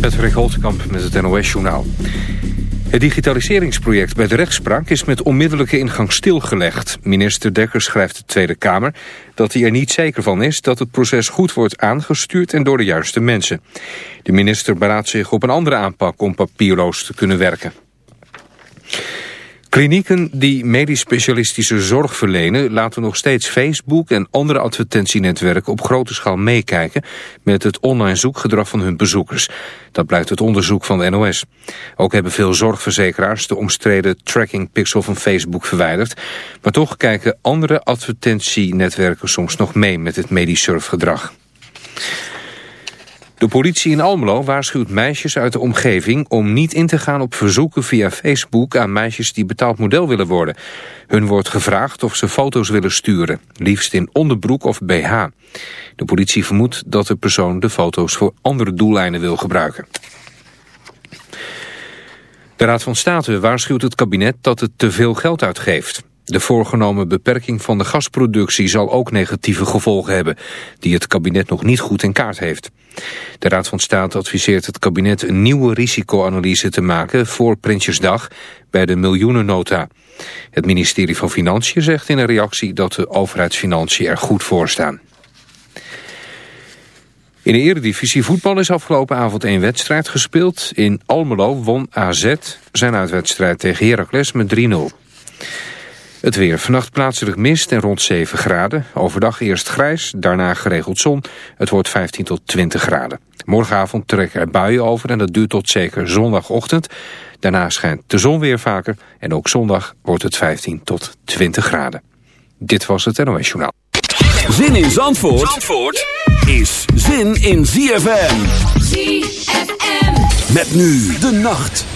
Patrick Holtkamp met het NOS-journaal. Het digitaliseringsproject bij de rechtspraak is met onmiddellijke ingang stilgelegd. Minister Dekker schrijft de Tweede Kamer dat hij er niet zeker van is... dat het proces goed wordt aangestuurd en door de juiste mensen. De minister beraadt zich op een andere aanpak om papierloos te kunnen werken. Klinieken die medisch specialistische zorg verlenen... laten nog steeds Facebook en andere advertentienetwerken op grote schaal meekijken... met het online zoekgedrag van hun bezoekers. Dat blijkt uit onderzoek van de NOS. Ook hebben veel zorgverzekeraars de omstreden tracking pixel van Facebook verwijderd. Maar toch kijken andere advertentienetwerken soms nog mee met het medisch surfgedrag. De politie in Almelo waarschuwt meisjes uit de omgeving om niet in te gaan op verzoeken via Facebook aan meisjes die betaald model willen worden. Hun wordt gevraagd of ze foto's willen sturen, liefst in onderbroek of BH. De politie vermoedt dat de persoon de foto's voor andere doeleinden wil gebruiken. De Raad van State waarschuwt het kabinet dat het te veel geld uitgeeft. De voorgenomen beperking van de gasproductie zal ook negatieve gevolgen hebben, die het kabinet nog niet goed in kaart heeft. De Raad van State adviseert het kabinet een nieuwe risicoanalyse te maken voor Prinsjesdag bij de miljoenennota. Het ministerie van Financiën zegt in een reactie dat de overheidsfinanciën er goed voor staan. In de eredivisie voetbal is afgelopen avond één wedstrijd gespeeld. In Almelo won AZ zijn uitwedstrijd tegen Heracles met 3-0. Het weer. Vannacht plaatselijk mist en rond 7 graden. Overdag eerst grijs, daarna geregeld zon. Het wordt 15 tot 20 graden. Morgenavond trekken er buien over en dat duurt tot zeker zondagochtend. Daarna schijnt de zon weer vaker en ook zondag wordt het 15 tot 20 graden. Dit was het NOS Journaal. Zin in Zandvoort, Zandvoort is zin in ZFM. ZFM. Met nu de nacht.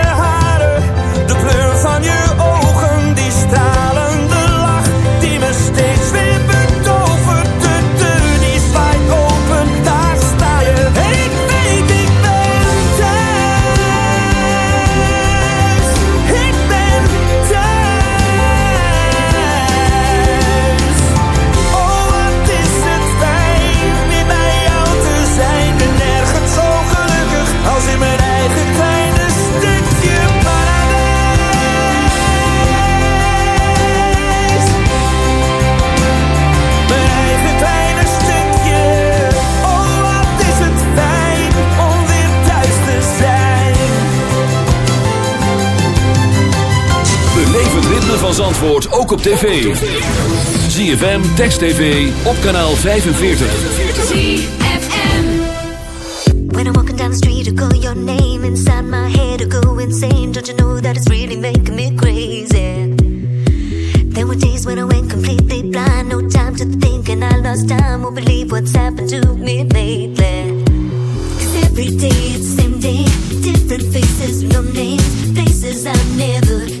van Zandvoort ook op tv. ZFM, Text TV, op kanaal 45. ZFM. When I'm walking down the street, I call your name inside my head, I go insane. Don't you know that it's really making me crazy? There were days when I went completely blind, no time to think, and I lost time. Won't believe what's happened to me lately. Cause every day it's the same day, different faces, no names, places I've never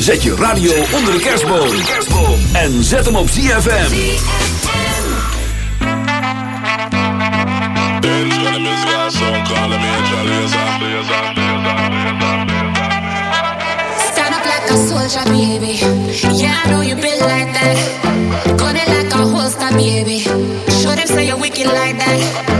Zet je radio onder de kerstboom. En zet hem op ZFM. Stand up like a soldier, baby. Yeah, I know you been like that. Gun it like a holster, baby. Show them say you're wicked like that.